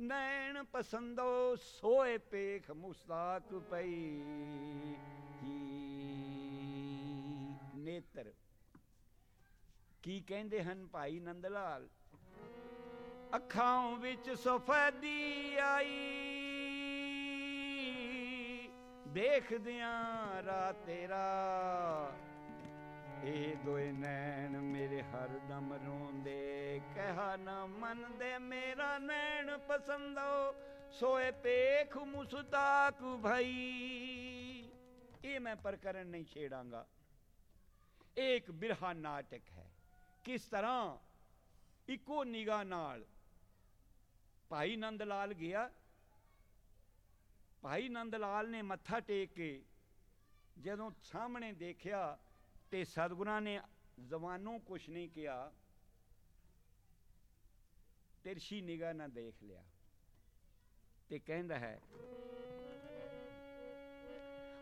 ਨੈਣ ਪਸੰਦੋ ਸੋਏ ਪੇਖ ਮੁਸਤਾਕ ਪਈ। ਜੀ ਨੇਤਰ? ਕੀ ਕਹਿੰਦੇ ਹਨ ਭਾਈ ਨੰਦ ਲਾਲ ਅੱਖਾਂ ਵਿੱਚ ਸਫੈਦੀ ਆਈ। ਦੇਖਦਿਆਂ ਰਾ ਤੇਰਾ ਦੋਏ ਨੈਣ ਮੇਰੇ ਹਰ ਦਮ ਰੋਂਦੇ। ਕਹਾ ਨਾ ਮੰਨਦੇ ਮੇਰਾ ਨੈਣ ਪਸੰਦੋ ਸੋਏ ਪੇਖ ਮੁਸਤਾਕ ਭਈ। ਇਹ ਮੈਂ ਪ੍ਰਕਰਨ ਨਹੀਂ ਛੇੜਾਂਗਾ। ਇਹ ਇੱਕ ਬਿਰਹਾ ਨਾਟਕ ਹੈ। ਕਿਸ ਤਰ੍ਹਾਂ? ਇੱਕੋ ਨਿਗਾਹ ਨਾਲ। ਭਾਈ ਨੰਦ ਲਾਲ ਗਿਆ। ਭਾਈ ਨੰਦ ਲਾਲ ਨੇ ਮੱਥਾ ਟੇਕ ਕੇ ਜਦੋਂ ਸਾਹਮਣੇ ਦੇਖਿਆ ਤੇ ਸਤਿਗੁਰਾਂ ਨੇ ਜ਼ਬਾਨੋਂ ਕੁਛ ਨਹੀਂ ਕਿਹਾ ਤਿਰਸ਼ੀ ਨਿਗਾਹ ਨਾਲ ਦੇਖ ਲਿਆ ਤੇ ਕਹਿੰਦਾ ਹੈ,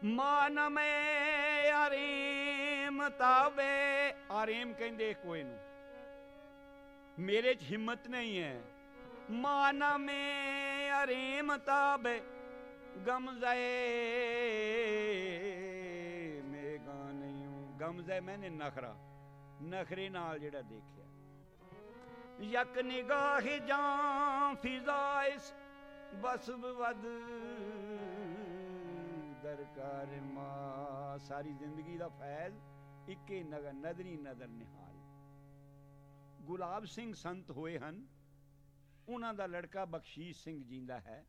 ਮਾਨ ਮੈਂ ਅਰੀਮ ਤਾਵੇ। ਅਰੀਮ ਕਹਿੰਦੇ ਕੋਈ ਨੂੰ, ਮੇਰੇ 'ਚ ਹਿੰਮਤ ਨਹੀਂ ਹੈ। ਮਾਨ ਮੈਂ ਅਰੀਮ ਤਾਵੇ, ਗਮ ਗਮ ਮੈਨੇ ਨਖਰਾ। ਨਖਰੇ ਨਾਲ ਜਿਹੜਾ ਦੇਖਿਆ। ਯਕ ਨਿਗਾਹ ਜਾਂ ਫਿਜ਼ਾਇਸ ਬਸ ਵਦ ਦਰਕਾਰ ਮਾ ਸਾਰੀ ਜ਼ਿੰਦਗੀ ਦਾ ਫੈਜ਼ ਇੱਕੇ ਨਗਰ, ਨਦਰੀ ਨਦਰ ਨਿਹਾਲ। ਗੁਲਾਬ ਸਿੰਘ ਸੰਤ ਹੋਏ ਹਨ। ਉਹਨਾਂ ਦਾ ਲੜਕਾ ਬਖਸ਼ੀਸ਼ ਸਿੰਘ ਜਿੰਦਾ ਹੈ।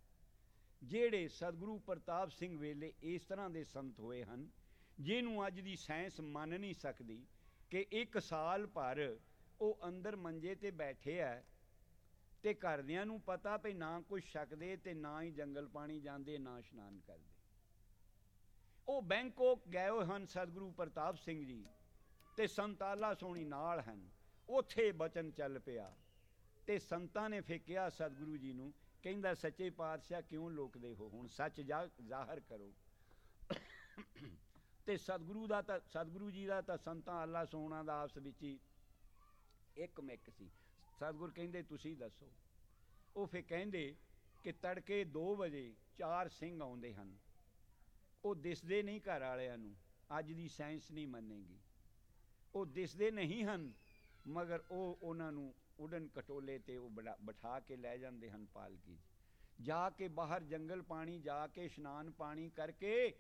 ਜਿਹੜੇ ਸਤਿਗੁਰੂ ਪ੍ਰਤਾਪ ਸਿੰਘ ਵੇਲੇ ਇਸ ਤਰ੍ਹਾਂ ਦੇ ਸੰਤ ਹੋਏ ਹਨ ਜਿਹਨੂੰ ਅੱਜ ਦੀ ਸਾਇੰਸ ਮੰਨ ਨਹੀਂ ਸਕਦੀ ਕਿ ਇੱਕ ਸਾਲ ਭਰ ਉਹ ਅੰਦਰ ਮੰਜੇ ਤੇ ਬੈਠੇ ਆ ਤੇ ਘਰਦਿਆਂ ਨੂੰ ਪਤਾ ਵੀ ਨਾ ਕੁਝ ਛਕਦੇ ਤੇ ਨਾ ਹੀ ਜੰਗਲ ਪਾਣੀ ਜਾਂਦੇ, ਨਾ ਇਸ਼ਨਾਨ ਕਰਦੇ। ਉਹ ਬੈਂਕਾਕ ਗਏ ਹੋਏ ਹਨ ਸਤਿਗੁਰੂ ਪ੍ਰਤਾਪ ਸਿੰਘ ਜੀ ਤੇ ਸੰਤਾਲਾ ਸੋਣੀ ਨਾਲ ਹਨ। ਉਥੇ ਬਚਨ ਚੱਲ ਪਿਆ ਤੇ ਸੰਤਾਂ ਨੇ ਫੇਕਿਆ ਸਤਿਗੁਰੂ ਜੀ ਨੂੰ, ਕਹਿੰਦਾ, ਸੱਚੇ ਪਾਤਸ਼ਾਹ ਕਿਉਂ ਲੋਕਦੇ ਹੋ? ਹੁਣ ਸੱਚ ਜ਼ਾਹਰ ਕਰੋ। ਤੇ ਸਤਿਗੁਰੂ ਦਾ ਤਾਂ, ਸਤਿਗੁਰੂ ਜੀ ਦਾ ਤਾਂ ਸੰਤਾਂ ਅੱਲਾ ਸੋਣਾ ਦਾ ਆਪਸ ਵਿੱਚ ਹੀ ਇੱਕ ਮਿੱਕ ਸੀ। ਸਤਿਗੁਰ ਕਹਿੰਦੇ, ਤੁਸੀਂ ਦੱਸੋ। ਉਹ ਫੇ ਕਹਿੰਦੇ ਕਿ ਤੜਕੇ 2 ਵਜੇ ਚਾਰ ਸਿੰਘ ਆਉਂਦੇ ਹਨ। ਉਹ ਦਿਸਦੇ ਨਹੀਂ ਘਰ ਵਾਲਿਆਂ ਨੂੰ, ਅੱਜ ਦੀ ਸਾਇੰਸ ਨਹੀਂ ਮੰਨੇਗੀ। ਉਹ ਦਿਸਦੇ ਨਹੀਂ ਹਨ, ਮਗਰ ਉਹ ਉਹਨਾਂ ਨੂੰ ਉਡਨ ਕਟੋਲੇ ਤੇ ਉਹ ਬਿਠਾ ਕੇ ਲੈ ਜਾਂਦੇ ਹਨ ਪਾਲਕੀ ਜਾ ਕੇ ਬਾਹਰ ਜੰਗਲ ਪਾਣੀ, ਜਾ ਕੇ ਇਸ਼ਨਾਨ ਪਾਣੀ ਕਰਕੇ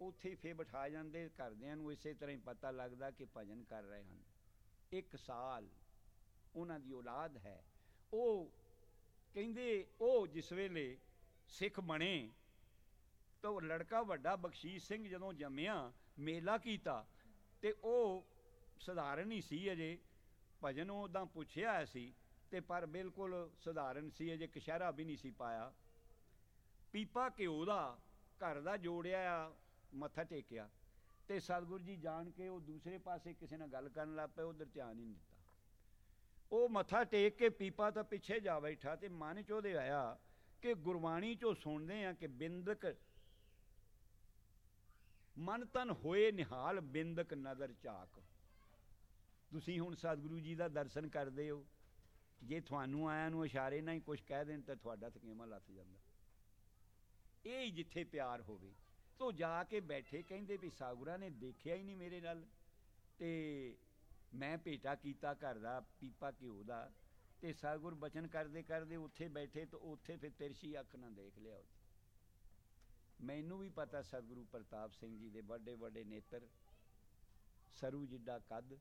ਉੱਥੇ ਫੇ ਬਿਠਾ ਜਾਂਦੇ, ਘਰਦਿਆਂ ਨੂੰ ਇਸੇ ਤਰ੍ਹਾਂ ਹੀ ਪਤਾ ਲੱਗਦਾ ਕਿ ਭਜਨ ਕਰ ਰਹੇ ਹਨ। ਇੱਕ ਸਾਲ ਉਹਨਾਂ ਦੀ ਔਲਾਦ ਹੈ। ਉਹ ਕਹਿੰਦੇ, ਉਹ ਜਿਸ ਵੇਲੇ ਸਿੱਖ ਬਣੇ, ਤਾਂ ਉਹ ਲੜਕਾ ਵੱਡਾ ਬਖਸ਼ੀਸ਼ ਸਿੰਘ ਜਦੋਂ ਜੰਮਿਆ, ਮੇਲਾ ਕੀਤਾ, ਤੇ ਉਹ ਸਧਾਰਨ ਹੀ ਸੀ ਅਜੇ। ਭਜਨ ਉਹਦਾਂ ਪੁੱਛਿਆ ਸੀ, ਤੇ ਪਰ ਬਿਲਕੁਲ ਸਧਾਰਨ ਸੀ, ਅਜੇ ਕਸ਼ਹਿਰਾ ਵੀ ਨਹੀਂ ਸੀ ਪਾਇਆ। ਪੀਪਾ ਘਿਓ ਦਾ ਘਰ ਦਾ ਜੋੜਿਆ ਮੱਥਾ ਟੇਕਿਆ ਤੇ ਸਤਿਗੁਰੂ ਜੀ ਜਾਣ ਕੇ ਉਹ ਦੂਸਰੇ ਪਾਸੇ ਕਿਸੇ ਨਾਲ ਗੱਲ ਕਰਨ ਲੱਗ ਪਿਆ ਉਧਰ ਧਿਆਨ ਹੀ ਨਹੀਂ ਦਿੱਤਾ। ਉਹ ਮੱਥਾ ਟੇਕ ਕੇ ਪੀਪਾ ਤਾਂ ਪਿੱਛੇ ਜਾ ਬੈਠਾ ਤੇ ਮਨ ਚ ਉਹਦੇ ਆਇਆ ਕਿ ਗੁਰਬਾਣੀ ਚੋਂ ਸੁਣਦੇ ਆ ਕਿ ਬਿੰਦਕ ਮਨ ਤਨ ਹੋਏ ਨਿਹਾਲ, ਬਿੰਦਕ ਨਦਰ ਚਾਕ ਤੁਸੀਂ ਹੁਣ ਸਤਿਗੁਰੂ ਜੀ ਦਾ ਦਰਸ਼ਨ ਕਰਦੇ ਹੋ। ਜੇ ਤੁਹਾਨੂੰ ਆਇਆਂ ਨੂੰ ਇਸ਼ਾਰੇ ਨਾਲ ਹੀ ਕੁਝ ਕਹਿ ਦੇਣ ਤਾਂ ਤੁਹਾਡਾ ਥਕੇਮਾ ਲੱਥ ਜਾਂਦਾ। ਇਹ ਜਿੱਥੇ ਪਿਆਰ ਹੋਵੇ। ਤੋਂ ਜਾ ਕੇ ਬੈਠੇ ਕਹਿੰਦੇ ਵੀ ਸਾਗੁਰਾ ਨੇ ਦੇਖਿਆ ਹੀ ਨਹੀਂ ਮੇਰੇ ਨਾਲ। ਤੇ ਮੈਂ ਭੇਟਾ ਕੀਤਾ ਘਰ ਦਾ, ਪੀਪਾ ਘਿਓ ਦਾ। ਤੇ ਸਾਗੁਰ ਬਚਨ ਕਰਦੇ ਕਰਦੇ ਉੱਥੇ ਬੈਠੇ ਤੇ ਉੱਥੇ ਫਿਰ ਤਿਰਸ਼ੀ ਅੱਖ ਨਾਲ ਦੇਖ ਲਿਆ ਮੈਨੂੰ ਵੀ ਪਤਾ ਸਤਿਗੁਰੂ ਪ੍ਰਤਾਪ ਸਿੰਘ ਜੀ ਦੇ ਵੱਡੇ ਵੱਡੇ ਨੇਤਰ, ਸਰੂ ਜਿੱਡਾ ਕੱਦ,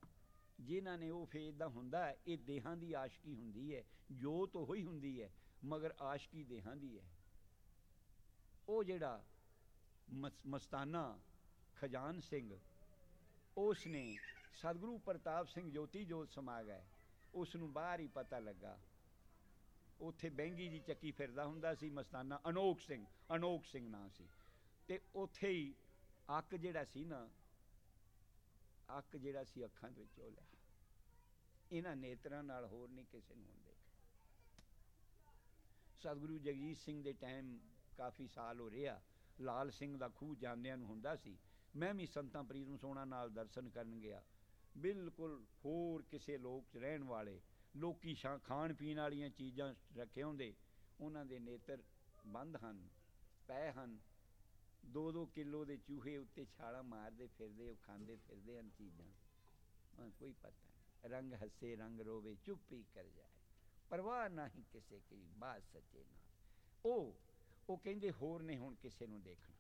ਜਿਨ੍ਹਾਂ ਨੇ ਉਹ ਫੇਰ ਦਾ ਹੁੰਦਾ ਇਹ ਦੇਹਾਂ ਦੀ ਆਸ਼ਕੀ ਹੁੰਦੀ ਹੈ, ਜੋਤ ਉਹ ਹੁੰਦੀ ਹੈ, ਮਗਰ ਆਸ਼ਕੀ ਦੇਹਾਂ ਦੀ ਹੈ। ਉਹ ਜਿਹੜਾ ਮਸਤਾਨਾ ਖਜਾਨ ਸਿੰਘ। ਉਸ ਨੇ ਸਤਿਗੁਰੂ ਪ੍ਰਤਾਪ ਸਿੰਘ ਜੋਤੀ ਜੋਤ ਸਮਾ ਗਏ ਉਸ ਨੂੰ ਬਾਹਰ ਹੀ ਪਤਾ ਲੱਗਾ। ਉੱਥੇ ਬੈਂਗੀ ਦੀ ਚੱਕੀ ਫਿਰਦਾ ਹੁੰਦਾ ਸੀ, ਮਸਤਾਨਾ ਅਨੋਖ ਸਿੰਘ ਅਨੋਖ ਸਿੰਘ ਨਾਂ ਸੀ। ਤੇ ਉੱਥੇ ਹੀ ਅੱਕ ਜਿਹੜਾ ਸੀ ਨਾ, ਅੱਕ ਜਿਹੜਾ ਸੀ ਅੱਖਾਂ ਦੇ ਵਿੱਚ ਉਹ ਲਿਆ। ਇਹਨਾਂ ਨੇਤਰਾਂ ਨਾਲ ਹੋਰ ਨਹੀਂ ਕਿਸੇ ਨੂੰ ਹੁੰਦੇ ਸਤਿਗੁਰੂ ਜਗਜੀਤ ਸਿੰਘ ਦੇ ਟਾਈਮ ਕਾਫੀ ਸਾਲ ਹੋ ਰਿਹਾ। ਲਾਲ ਸਿੰਘ ਦਾ ਖੂਹ ਜਾਂਦਿਆਂ ਨੂੰ ਹੁੰਦਾ ਸੀ। ਮੈਂ ਵੀ ਸੰਤਾਂ ਪ੍ਰੀਤਮ ਸੋਣਾ ਨਾਲ ਦਰਸ਼ਨ ਕਰਨ ਗਿਆ। ਬਿਲਕੁਲ ਹੋਰ ਕਿਸੇ ਲੋਕ ਰਹਿਣ ਵਾਲੇ ਲੋਕੀ ਖਾਣ ਪੀਣ ਵਾਲੀਆਂ ਚੀਜ਼ਾਂ ਰੱਖੇ ਹੁੰਦੇ ਉਹਨਾਂ ਦੇ ਨੇਤਰ ਬੰਦ ਹਨ ਪੈ ਹਨ। 2-2 ਕਿਲੋ ਦੇ ਚੂਹੇ ਉੱਤੇ ਛਾਲਾਂ ਮਾਰਦੇ ਫਿਰਦੇ ਉਹ ਖਾਂਦੇ ਫਿਰਦੇ ਹਨ ਚੀਜ਼ਾਂ। ਹਾਂ, ਕੋਈ ਪਤਾ ਨਹੀਂ। ਰੰਗ ਹੱਸੇ ਰੰਗ ਰੋਵੇ ਚੁੱਪ ਹੀ ਕਰ ਜਾਏ। ਪਰਵਾਹ ਨਹੀਂ ਕਿਸੇ ਕੀ ਬਾਤ ਸੱਚੇ ਨਾਲ। ਉਹ ਉਹ ਕਹਿੰਦੇ ਹੋਰ ਨੇ ਹੁਣ ਕਿਸੇ ਨੂੰ ਦੇਖਣਾ।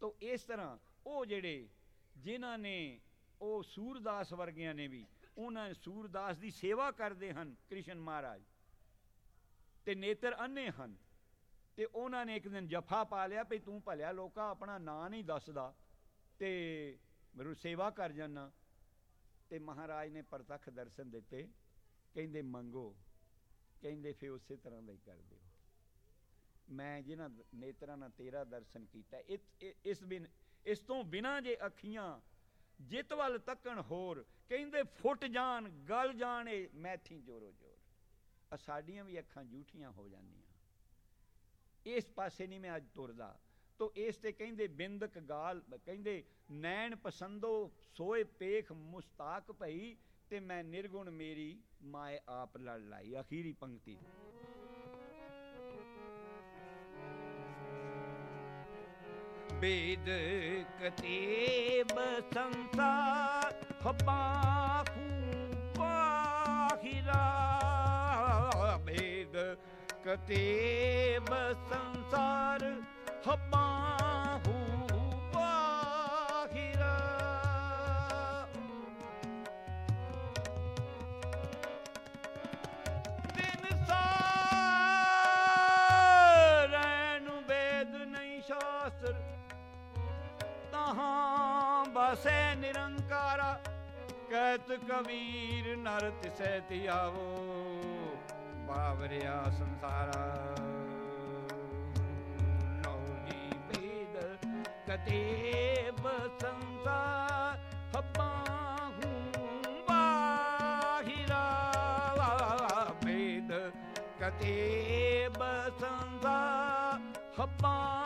ਤੋ ਇਸ ਤਰ੍ਹਾਂ ਉਹ ਜਿਹੜੇ ਜਿਨ੍ਹਾਂ ਨੇ ਉਹ ਸੂਰਦਾਸ ਵਰਗਿਆਂ ਨੇ ਵੀ ਉਹਨਾਂ ਸੂਰਦਾਸ ਦੀ ਸੇਵਾ ਕਰਦੇ ਹਨ ਕ੍ਰਿਸ਼ਨ ਮਹਾਰਾਜ, ਤੇ ਨੇਤਰ ਅੰਨੇ ਹਨ, ਤੇ ਉਹਨਾਂ ਨੇ ਇੱਕ ਦਿਨ ਜਫਾ ਪਾ ਲਿਆ ਵੀ ਤੂੰ ਭਲਿਆ ਲੋਕਾ ਆਪਣਾ ਨਾਂ ਨਹੀਂ ਦੱਸਦਾ, ਤੇ ਮੇਰੂ ਸੇਵਾ ਕਰ ਜਾਨਾ ਤੇ ਮਹਾਰਾਜ ਨੇ ਪ੍ਰਤੱਖ ਦਰਸ਼ਨ ਦਿੱਤੇ, ਕਹਿੰਦੇ ਮੰਗੋ, ਕਹਿੰਦੇ ਫੇ ਉਸੇ ਤਰ੍ਹਾਂ ਦਾ ਹੀ ਕਰ ਦਿਓ ਮੈਂ ਜਿਨ੍ਹਾਂ ਨੇਤਰਾਂ ਨਾਲ ਤੇਰਾ ਦਰਸ਼ਨ ਕੀਤਾ ਇਸ ਬਿਨ, ਇਸ ਤੋਂ ਬਿਨਾ ਜੇ ਅੱਖੀਆਂ ਜਿਤ ਵੱਲ ਤੱਕਣ ਹੋਰ, ਕਹਿੰਦੇ ਫੁੱਟ ਜਾਣ, ਗਲ ਜਾਣ ਇਹ ਮੈਥੀ ਜੋਰੋ ਜੋਰ। ਆ ਸਾਡੀਆਂ ਵੀ ਅੱਖਾਂ ਝੂਠੀਆਂ ਹੋ ਜਾਂਦੀਆਂ। ਇਸ ਪਾਸੇ ਨਹੀਂ ਮੈਂ ਅੱਜ ਤੁਰਦਾ। ਤੋ ਇਸ ਤੇ ਕਹਿੰਦੇ ਬਿੰਦਕ ਗਾਲ, ਕਹਿੰਦੇ ਨੈਣ ਪਸੰਦੋ, ਸੋਏ ਪੇਖ ਮੁਸਤਾਕ ਭਈ, ਤੇ ਮੈਂ ਨਿਰਗੁਣ ਮੇਰੀ ਮਾਏ ਆਪ ਲੜ ਲਾਈ, ਅਖੀਰੀ ਪੰਕਤੀ। ਵੇਦ ਕਤੇਬ ਸੰਸਾਰ ਹਬਾਖੂ ਬਾਹਿਰਾ ਵੇਦ ਕਤੇਬ ਸੰਸਾਰ ਹਬਾਹੂ ਕਹਿਤ ਕਬੀਰ ਨਰ ਤਿਸੈ ਧਿਆਵੋ ਬਾਵਰਿਆ ਸੰਸਾਰਾ। ਲਓ ਜੀ ਵੇਦ ਕਤੇਬ ਸੰਸਾਰ ਹਬਾਹੂ ਬਾਹਿਰਾ। ਵੇਦ ਕਤੇਬ ਸੰਸਾਰ ਹਬਾਹੂ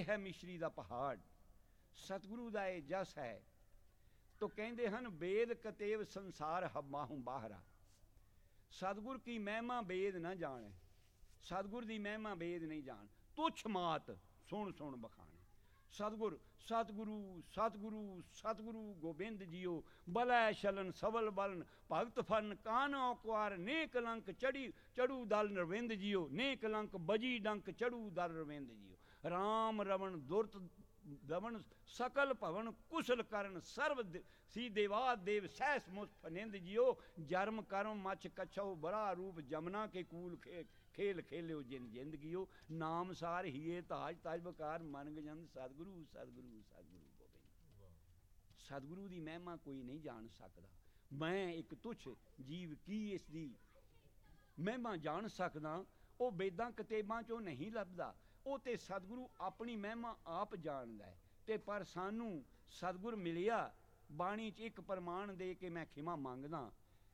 ਇਹ ਹੈ ਮਿਸ਼ਰੀ ਦਾ ਪਹਾੜ। ਸਤਿਗੁਰੂ ਦਾ ਇਹ ਜਸ ਹੈ। ਤੋ ਕਹਿੰਦੇ ਹਨ, ਵੇਦ ਕਤੇਵ ਸੰਸਾਰ ਹਮਾਹੂ ਬਾਹਰਾ। ਸਤਿਗੁਰ ਕੀ ਮਹਿਮਾ ਵੇਦ ਨਾ ਜਾਣੇ। ਸਤਿਗੁਰ ਦੀ ਮਹਿਮਾ ਵੇਦ ਨਹੀਂ ਜਾਣ। ਤੁਛ ਮਾਤ, ਸੁਣ ਸੁਣ ਬਖਾਣੇ। ਸਤਿਗੁਰ, ਸਤਿਗੁਰੂ ਸਤਿਗੁਰੂ ਸਤਿਗੁਰੂ ਗੋਬਿੰਦ ਜੀਓ, ਬਲੈ ਸ਼ਲਨ ਸਬਲ ਬਲਨ, ਭਗਤ ਫਨ ਕਾਨ ਔਕਵਾਰ ਨੇ ਕਲੰਕ ਚੜੀ, ਚੜੂ ਦਲ ਨਰਵਿੰਦ ਜੀਓ ਨੇ ਕਲੰਕ ਬਜੀ ਡੰਕ ਚੜੂ ਦਲ ਨਰਵਿੰਦ ਜੀ RAM ਰਵਣ ਦੁਰਤ ਦਵਨ ਸਕਲ ਭਵਨ ਕੁਸ਼ਲ ਕਰਨ ਸਰਬ ਸੀ ਦੇਵਾ ਦੇਵ ਸਹਿਸ ਮੁਸ ਜਿਓ ਜਰਮ ਕਰਮ ਮਚ ਕਛੋ ਬਰਾ ਰੂਪ ਜਮਨਾ ਕੇ ਕੂਲ ਖੇਲ ਖੇਲਿਓ ਜਿਨ ਜ਼ਿੰਦਗੀਓ ਨਾਮ ਸਾਰ ਹੀਏ ਤਾਜ ਤਾਜ ਬਕਾਰ ਮਨ ਗਜੰਦ ਸਤਿਗੁਰੂ ਸਤਿਗੁਰੂ ਸਤਿਗੁਰੂ ਗੋਬਿੰਦ। ਸਤਿਗੁਰੂ ਦੀ ਮਹਿਮਾ ਕੋਈ ਨਹੀਂ ਜਾਣ ਸਕਦਾ। ਮੈਂ ਇੱਕ ਤੁਛ ਜੀਵ ਕੀ ਇਸ ਦੀ ਮਹਿਮਾ ਜਾਣ ਸਕਦਾ? ਉਹ ਵੇਦਾਂ ਕਿਤਾਬਾਂ ਚੋਂ ਨਹੀਂ ਲੱਭਦਾ। ਉਹ ਤੇ ਸਤਿਗੁਰੂ ਆਪਣੀ ਮਹਿਮਾ ਆਪ ਜਾਣਦਾ ਹੈ। ਤੇ ਪਰ ਸਾਨੂੰ ਸਤਿਗੁਰ ਮਿਲਿਆ, ਬਾਣੀ 'ਚ ਇੱਕ ਪ੍ਰਮਾਣ ਦੇ ਕੇ ਮੈਂ ਖਿਮਾ ਮੰਗਦਾ।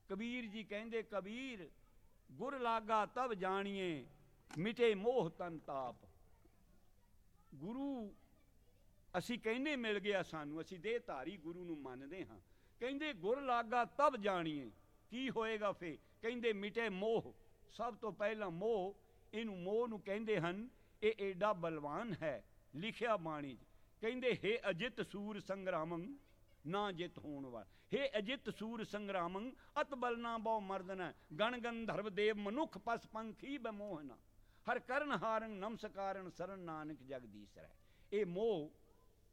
ਕਬੀਰ ਜੀ ਕਹਿੰਦੇ, ਕਬੀਰ, ਗੁਰ ਲਾਗਾ ਤਬ ਜਾਣੀਏ, ਮਿਟੇ ਮੋਹ ਤਨ ਤਾਪ। ਗੁਰੂ, ਅਸੀਂ ਕਹਿੰਦੇ ਮਿਲ ਗਿਆ ਸਾਨੂੰ, ਅਸੀਂ ਦੇਹ ਧਾਰੀ ਗੁਰੂ ਨੂੰ ਮੰਨਦੇ ਹਾਂ। ਕਹਿੰਦੇ, ਗੁਰ ਲਾਗਾ ਤਬ ਜਾਣੀਏ, ਕੀ ਹੋਏਗਾ ਫੇ ਕਹਿੰਦੇ, ਮਿਟੇ ਮੋਹ, ਸਭ ਤੋਂ ਪਹਿਲਾਂ ਮੋਹ, ਇਹਨੂੰ ਮੋਹ ਨੂੰ ਕਹਿੰਦੇ ਹਨ ਇਹ ਏਡਾ ਬਲਵਾਨ ਹੈ, ਲਿਖਿਆ ਬਾਣੀ 'ਚ। ਕਹਿੰਦੇ, ਹੇ ਅਜਿਤ ਸੂਰ ਸੰਗਰਾਮੰ, ਨਾ ਜਿਤ ਹੋਣ ਵਾਲਾ। ਹੇ ਅਜਿਤ ਸੂਰ ਸੰਗਰਾਮੰ, ਅਤ ਬਲਨਾ ਬਹੁ ਮਰਦਨ ਗਣ ਗੰਧਰਵ ਦੇਵ ਮਨੁੱਖ ਪਸ ਪੰਖੀ ਬਮੋਹਨਾ। ਹਰ ਕਰਨ ਹਾਰੰ ਨਮਸਕਾਰਨ ਸਰਨ ਨਾਨਕ ਜਗਦੀਸ਼ ਰਹਿ ਇਹ ਮੋਹ,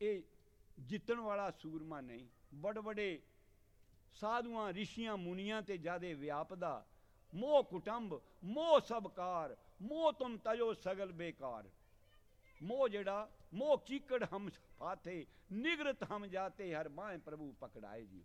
ਇਹ ਜਿੱਤਣ ਵਾਲਾ ਸੂਰਮਾ ਨਹੀਂ। ਬੜ ਬੜੇ ਸਾਧੂਆਂ, ਰਿਸ਼ੀਆਂ, ਮੁਨੀਆਂ ਤੇ ਜਾਦੇ ਵਿਆਪਦਾ। ਮੋਹ ਕੁਟੰਬ, ਮੋਹ ਸਬਕਾਰ ਮੋਹ ਤੁਮ ਤਜੋ ਸਗਲ ਬੇਕਾਰ। ਮੋਹ ਜਿਹੜਾ, ਮੋਹ ਕੀਕੜ ਹਮ ਫਾਥੇ ਨਿਗਰਤ ਹਮ ਜਾਤੇ, ਹਰ ਬਾਹ ਪ੍ਰਭੂ ਪਕੜਾਏ ਜੀ।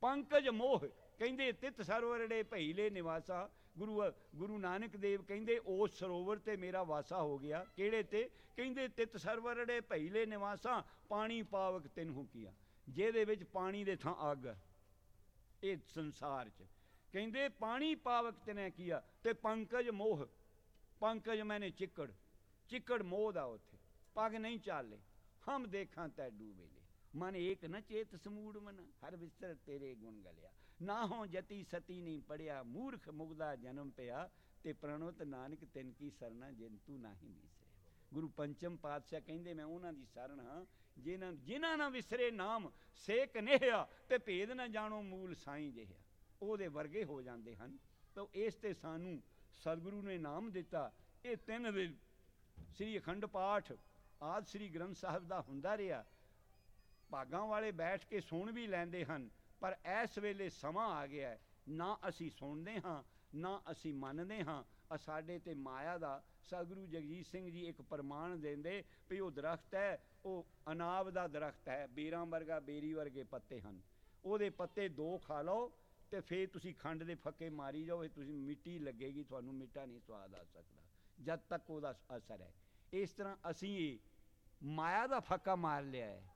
ਪੰਕਜ ਮੋਹ, ਕਹਿੰਦੇ ਤਿਤ ਸਰਵਰੜੇ ਭਈਲੇ ਨਿਵਾਸਾ। ਗੁਰੂ ਗੁਰੂ ਨਾਨਕ ਦੇਵ ਕਹਿੰਦੇ ਉਸ ਸਰੋਵਰ ਤੇ ਮੇਰਾ ਵਾਸਾ ਹੋ ਗਿਆ। ਕਿਹੜੇ ਤੇ? ਕਹਿੰਦੇ, ਤਿਤ ਸਰਵਰੜੇ ਭਈਲੇ ਨਿਵਾਸਾ, ਪਾਣੀ ਪਾਵਕ ਤਿਨਹੂ ਕੀਆ। ਜਿਹਦੇ ਵਿੱਚ ਪਾਣੀ ਦੇ ਥਾਂ ਅੱਗ ਇਹ ਸੰਸਾਰ 'ਚ। ਕਹਿੰਦੇ, ਪਾਣੀ ਪਾਵਕ ਤਨੇ ਕੀਆ ਤੇ ਪੰਕਜ ਮੋਹ ਪੰਕਜ ਮੈਨੇ ਚਿੱਕੜ ਚਿੱਕੜ ਮੋਹ ਦਾ ਉੱਥੇ, ਪੱਗ ਨਹੀਂ ਚਾਲੇ, ਹਮ ਦੇਖਾਂ ਤੈ ਡੂਬੇਲੇ ਮਨ ਏਕ ਨ ਚੇਤ ਸਮੂੜ ਮਨ, ਹਰ ਵਿਸਰ ਤੇਰੇ ਗੁਣ ਗਲਿਆ। ਨਾ ਹੋ ਜਤੀ ਸਤੀ ਨਹੀਂ ਪੜਿਆ, ਮੂਰਖ ਮੁਗਦਾ ਜਨਮ ਪਿਆ, ਤੇ ਪ੍ਰਣਵਤ ਨਾਨਕ ਤਿਨ ਕੀ ਸਰਨਾ ਜਿਨ ਤੂੰ ਨਾਹੀ ਵਿਸਰੇ। ਗੁਰੂ ਪੰਚਮ ਪਾਤਸ਼ਾਹ ਕਹਿੰਦੇ, ਮੈਂ ਉਹਨਾਂ ਦੀ ਸ਼ਰਨ ਹਾਂ, ਜਿਨ੍ਹਾਂ ਜਿਨ੍ਹਾਂ ਨਾ ਵਿਸਰੇ ਨਾਮ, ਸੇਕ ਨਹਿਆ, ਤੇ ਭੇਦ ਨਾ ਜਾਣੋ ਮੂਲ ਸਾਈਂ ਜਿਹਾ ਉਹਦੇ ਵਰਗੇ ਹੋ ਜਾਂਦੇ ਹਨ। ਤਾਂ ਇਸ ਤੇ ਸਾਨੂੰ ਸਤਿਗੁਰੂ ਨੇ ਨਾਮ ਦਿੱਤਾ। ਇਹ ਤਿੰਨ ਦਿਨ ਸ੍ਰੀ ਅਖੰਡ ਪਾਠ ਆਦ ਸ੍ਰੀ ਗ੍ਰੰਥ ਸਾਹਿਬ ਦਾ ਹੁੰਦਾ ਰਿਹਾ। ਭਾਗਾਂ ਵਾਲੇ ਬੈਠ ਕੇ ਸੁਣ ਵੀ ਲੈਂਦੇ ਹਨ, ਪਰ ਇਸ ਵੇਲੇ ਸਮਾਂ ਆ ਗਿਆ ਨਾ ਅਸੀਂ ਸੁਣਦੇ ਹਾਂ, ਨਾ ਅਸੀਂ ਮੰਨਦੇ ਹਾਂ। ਆ ਸਾਡੇ ਤੇ ਮਾਇਆ ਦਾ ਸਤਿਗੁਰੂ ਜਗਜੀਤ ਸਿੰਘ ਜੀ ਇੱਕ ਪ੍ਰਮਾਣ ਦਿੰਦੇ ਵੀ ਉਹ ਦਰਖਤ ਹੈ, ਉਹ ਅਨਾਬ ਦਾ ਦਰਖਤ ਹੈ। ਬੇਰਾਂ ਵਰਗਾ, ਬੇਰੀ ਵਰਗੇ ਪੱਤੇ ਹਨ। ਉਹਦੇ ਪੱਤੇ ਦੋ ਖਾ ਲਓ ਤੇ ਫੇਰ ਤੁਸੀਂ ਖੰਡ ਦੇ ਫੱਕੇ ਮਾਰੀ ਜਾਓ, ਇਹ ਤੁਸੀਂ ਮਿੱਟੀ ਲੱਗੇਗੀ, ਤੁਹਾਨੂੰ ਮਿੱਠਾ ਨਹੀਂ ਸਵਾਦ ਆ ਸਕਦਾ। ਜਦ ਤੱਕ ਉਹਦਾ ਅਸਰ ਹੈ। ਇਸ ਤਰ੍ਹਾਂ ਅਸੀਂ ਮਾਇਆ ਦਾ ਫੱਕਾ ਮਾਰ ਲਿਆ ਹੈ।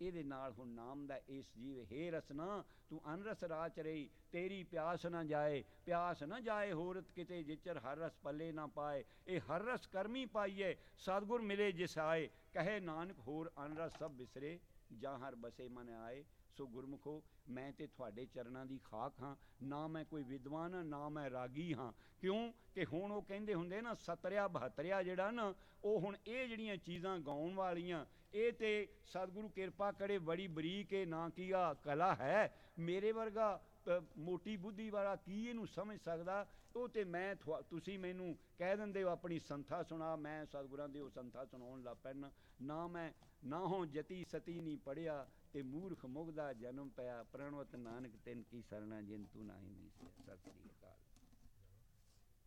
ਇਹਦੇ ਨਾਲ ਹੁਣ ਨਾਮ ਦਾ ਇਸ ਜੀਵ, ਹੇ ਰਸਨਾ, ਤੂੰ ਅਨਰਸ ਰਾਚ ਰਹੀ, ਤੇਰੀ ਪਿਆਸ ਨਾ ਜਾਏ, ਪਿਆਸ ਨਾ ਜਾਏ ਹੋਰਤ ਕਿਤੇ ਜਿਚਰ ਹਰ ਰਸ ਪੱਲੇ ਨਾ ਪਾਏ। ਇਹ ਹਰ ਰਸ ਕਰਮੀ ਪਾਈਏ ਸਤਗੁਰ ਮਿਲੇ ਜਿਸ ਆਏ। ਕਹੇ ਨਾਨਕ, ਹੋਰ ਅਨਰਸ ਸਭ ਵਿਸਰੇ ਜਾਂ ਹਰ ਬਸੇ ਮਨ ਆਏ। ਸੋ ਗੁਰਮੁਖੋ, ਮੈਂ ਤੇ ਤੁਹਾਡੇ ਚਰਨਾਂ ਦੀ ਖਾਕ ਹਾਂ। ਨਾ ਮੈਂ ਕੋਈ ਵਿਦਵਾਨ ਹਾਂ ਨਾ ਮੈਂ ਰਾਗੀ ਹਾਂ। ਕਿਉਂ? ਕਿ ਹੁਣ ਉਹ ਕਹਿੰਦੇ ਹੁੰਦੇ ਨਾ, ਸਤਰਿਆ ਬਹਤਰਿਆ ਜਿਹੜਾ ਨਾ, ਉਹ ਹੁਣ ਇਹ ਜਿਹੜੀਆਂ ਚੀਜ਼ਾਂ ਗਾਉਣ ਵਾਲੀਆਂ, ਇਹ ਤੇ ਸਤਿਗੁਰੂ ਕਿਰਪਾ ਕਰੇ, ਬੜੀ ਬਰੀਕ ਇਹ ਨਾ ਕੀ ਆ ਕਲਾ ਹੈ। ਮੇਰੇ ਵਰਗਾ ਮੋਟੀ ਬੁੱਧੀ ਵਾਲਾ ਕੀ ਇਹਨੂੰ ਸਮਝ ਸਕਦਾ? ਉਹ ਤੇ ਮੈਂ ਤੁਹਾ- ਤੁਸੀਂ ਮੈਨੂੰ ਕਹਿ ਦਿੰਦੇ ਹੋ ਆਪਣੀ ਸੰਥਾ ਸੁਣਾ, ਮੈਂ ਸਤਿਗੁਰਾਂ ਦੀ ਉਹ ਸੰਥਾ ਸੁਣਾਉਣ ਲੱਗ ਪੈਣਾ ਨਾ ਮੈਂ, ਨਾ ਹੋ ਜਤੀ ਸਤੀ ਨਹੀਂ ਪੜਿਆ ਤੇ ਮੂਰਖ ਮੁਗਦਾ ਜਨਮ ਪਿਆ, ਪ੍ਰਣਵਤ ਨਾਨਕ ਤਿੰਨ ਕੀ ਸਰਣਾ, ਜਿਨ ਤੂੰ ਨਾਹੀ ਨੀਸੇ ਸਤਿ ਸ੍ਰੀ ਅਕਾਲ।